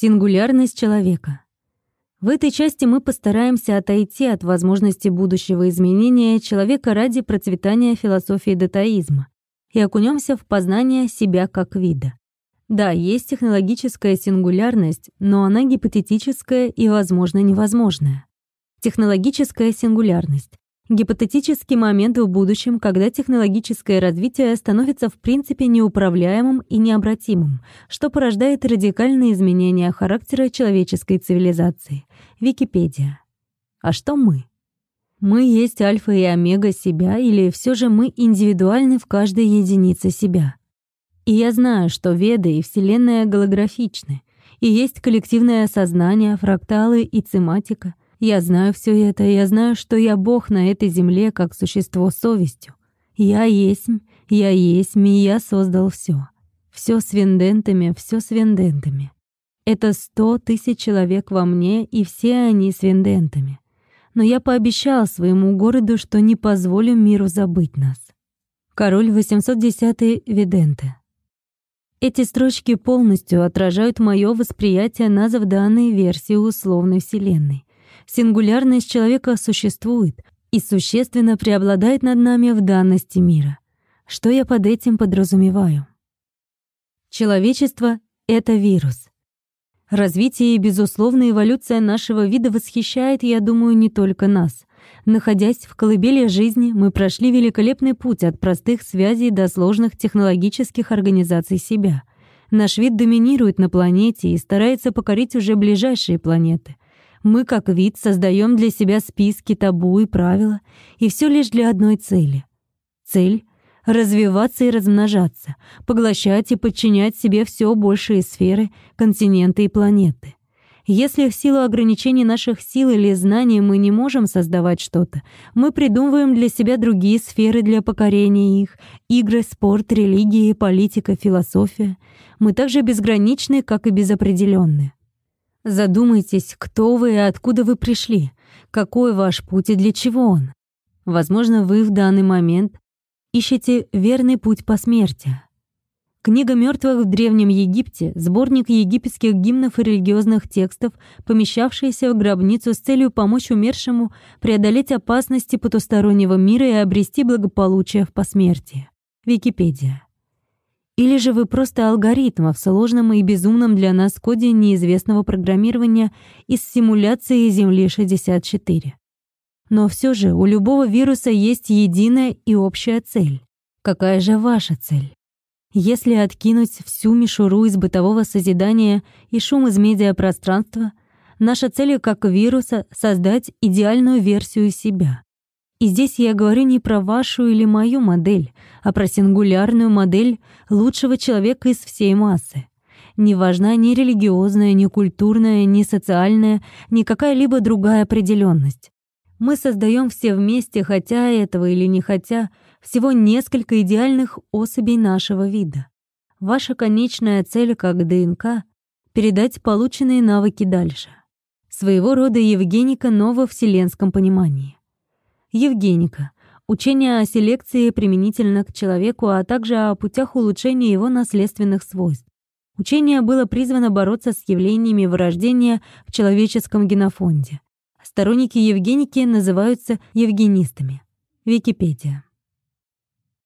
Сингулярность человека. В этой части мы постараемся отойти от возможности будущего изменения человека ради процветания философии датаизма и окунемся в познание себя как вида. Да, есть технологическая сингулярность, но она гипотетическая и, возможно, невозможная. Технологическая сингулярность Гипотетический момент в будущем, когда технологическое развитие становится в принципе неуправляемым и необратимым, что порождает радикальные изменения характера человеческой цивилизации. Википедия. А что мы? Мы есть альфа и омега себя, или все же мы индивидуальны в каждой единице себя? И я знаю, что Веды и Вселенная голографичны, и есть коллективное сознание, фракталы и циматика — я знаю все это, я знаю, что я Бог на этой земле, как существо с совестью. Я есть, я есть, и я создал все. Все с вендентами, все с вендентами. Это сто тысяч человек во мне, и все они с вендентами. Но я пообещал своему городу, что не позволю миру забыть нас. Король 810 Виденте. Эти строчки полностью отражают мое восприятие нас в данной версии условной вселенной. Сингулярность человека существует и существенно преобладает над нами в данности мира. Что я под этим подразумеваю? Человечество — это вирус. Развитие и безусловная эволюция нашего вида восхищает, я думаю, не только нас. Находясь в колыбели жизни, мы прошли великолепный путь от простых связей до сложных технологических организаций себя. Наш вид доминирует на планете и старается покорить уже ближайшие планеты — мы, как вид, создаем для себя списки табу и правила, и все лишь для одной цели. Цель — развиваться и размножаться, поглощать и подчинять себе все большие сферы, континенты и планеты. Если в силу ограничений наших сил или знаний мы не можем создавать что-то, мы придумываем для себя другие сферы для покорения их — игры, спорт, религия, политика, философия. Мы также безграничны, как и безопределенны. Задумайтесь, кто вы и откуда вы пришли, какой ваш путь и для чего он. Возможно, вы в данный момент ищете верный путь по смерти. Книга мертвых в Древнем Египте — сборник египетских гимнов и религиозных текстов, помещавшийся в гробницу с целью помочь умершему преодолеть опасности потустороннего мира и обрести благополучие в посмертии. Википедия. Или же вы просто алгоритм в сложном и безумном для нас коде неизвестного программирования из симуляции Земли-64. Но все же у любого вируса есть единая и общая цель. Какая же ваша цель? Если откинуть всю мишуру из бытового созидания и шум из медиапространства, наша цель как вируса — создать идеальную версию себя. И здесь я говорю не про вашу или мою модель, а про сингулярную модель лучшего человека из всей массы. Не важна ни религиозная, ни культурная, ни социальная, ни какая-либо другая определенность. Мы создаем все вместе, хотя этого или не хотя, всего несколько идеальных особей нашего вида. Ваша конечная цель как ДНК — передать полученные навыки дальше. Своего рода Евгеника Нова в вселенском понимании. Евгеника. Учение о селекции применительно к человеку, а также о путях улучшения его наследственных свойств. Учение было призвано бороться с явлениями вырождения в человеческом генофонде. Сторонники Евгеники называются евгенистами. Википедия.